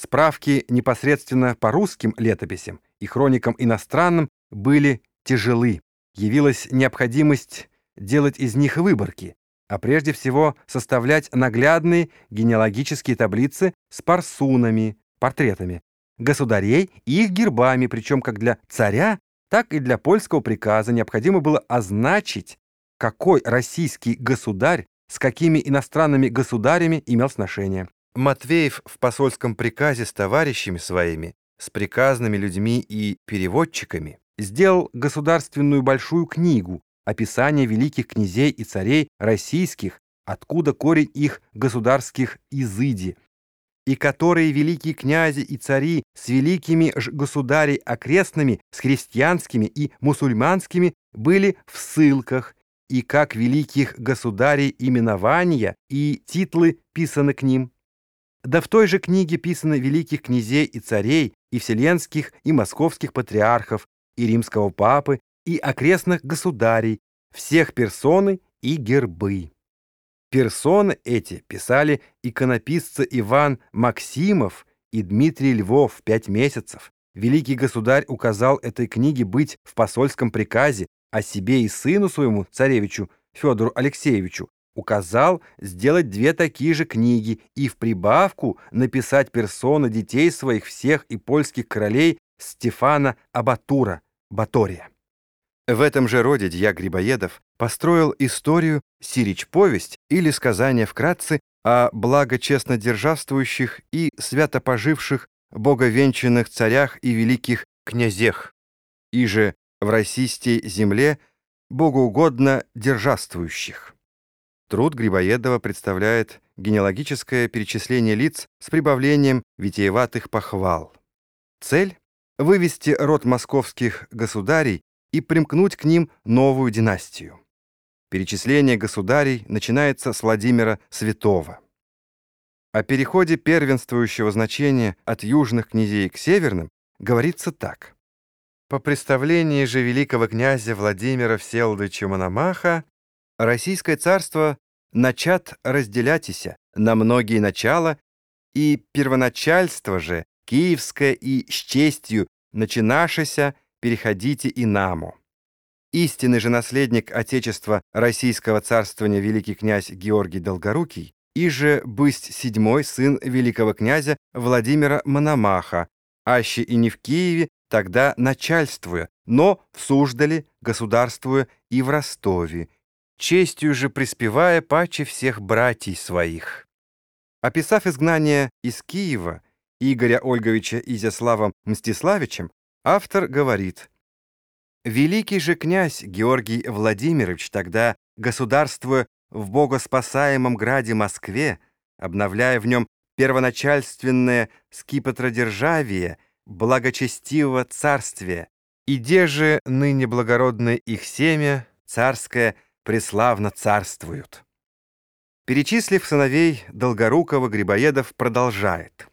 Справки непосредственно по русским летописям и хроникам иностранным были тяжелы. Явилась необходимость делать из них выборки, а прежде всего составлять наглядные генеалогические таблицы с парсунами, портретами, государей и их гербами, причем как для царя, так и для польского приказа необходимо было означить, какой российский государь с какими иностранными государями имел сношение. Матвеев в посольском приказе с товарищами своими, с приказными людьми и переводчиками, сделал государственную большую книгу описание великих князей и царей российских, откуда корень их государских изыди, и которые великие князи и цари с великими ж государей окрестными, с христианскими и мусульманскими были в ссылках, и как великих государей именования и титлы писаны к ним. Да в той же книге писаны великих князей и царей, и вселенских, и московских патриархов, и римского папы, и окрестных государей, всех персоны и гербы. Персоны эти писали иконописцы Иван Максимов и Дмитрий Львов пять месяцев. Великий государь указал этой книге быть в посольском приказе, а себе и сыну своему, царевичу Федору Алексеевичу, указал сделать две такие же книги и в прибавку написать персоны детей своих всех и польских королей Стефана Абатура, Батория. В этом же роде Дьяк Грибоедов построил историю «Сирич-повесть» или сказание вкратце о благочестно державствующих и свято поживших боговенчанных царях и великих князех, и же в российской земле богоугодно державствующих. Труд Грибоедова представляет генеалогическое перечисление лиц с прибавлением витиеватых похвал. Цель — вывести род московских государей и примкнуть к ним новую династию. Перечисление государей начинается с Владимира Святого. О переходе первенствующего значения от южных князей к северным говорится так. По представлении же великого князя Владимира Всеволодовича Мономаха Российское царство начат разделятися на многие начала, и первоначальство же, киевское и с честью начинашися, переходите и наму. Истинный же наследник Отечества Российского царствования великий князь Георгий Долгорукий и же бысть седьмой сын великого князя Владимира Мономаха, аще и не в Киеве, тогда начальствуя, но в Суздале, государствуя и в Ростове, честью же приспевая паче всех братьев своих. Описав изгнание из Киева Игоря Ольговича Изяславом Мстиславичем, Автор говорит, «Великий же князь Георгий Владимирович тогда, государствуя в богоспасаемом граде Москве, обновляя в нем первоначальственное скипетродержавие, благочестивого царствия, иде же ныне благородное их семя, царское, преславно царствуют». Перечислив сыновей Долгорукова, Грибоедов продолжает.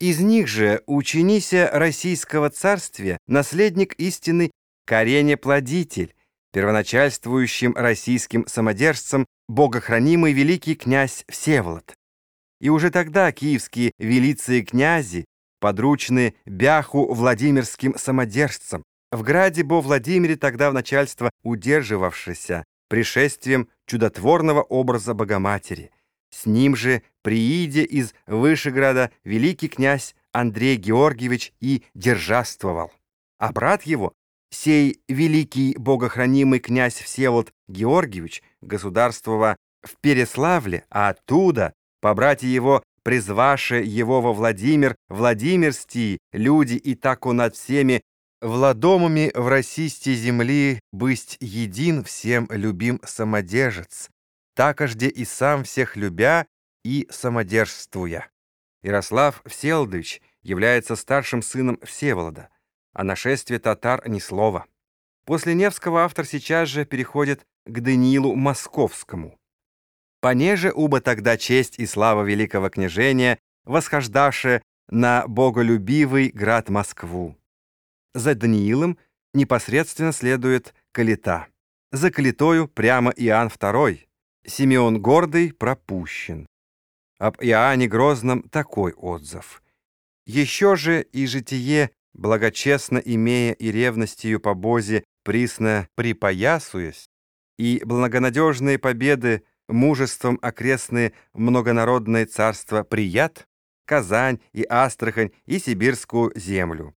Из них же ученися Российского царствия, наследник истины Карене-плодитель, первоначальствующим российским самодержцем богохранимый великий князь Всеволод. И уже тогда киевские велицы и князи подручны бяху Владимирским самодержцам, в граде бо Владимире тогда в начальство удерживавшееся пришествием чудотворного образа Богоматери, с ним же прииде из Вышеграда великий князь Андрей Георгиевич и державствовал. А брат его, сей великий богохранимый князь Всеволод Георгиевич, государствова в Переславле, а оттуда, по брате его, призваше его во Владимир, Владимирстии, люди и тако над всеми владомами в Российсти земли бысть един всем любим самодержец, такожде и сам всех любя и самодержствуя. Ярослав Всеволодович является старшим сыном Всеволода, а нашествие татар ни слова. После Невского автор сейчас же переходит к Даниилу Московскому. Понеже уба тогда честь и слава великого княжения, восхождавшие на боголюбивый град Москву. За Даниилом непосредственно следует Калита. За Калитою прямо Иоанн II, Симеон Гордый пропущен. Об Иоанне Грозном такой отзыв. Еще же и житие, благочестно имея и ревностью по Бозе присно припоясуясь, и благонадежные победы мужеством окрестные многонародное царство прият, Казань и Астрахань и Сибирскую землю.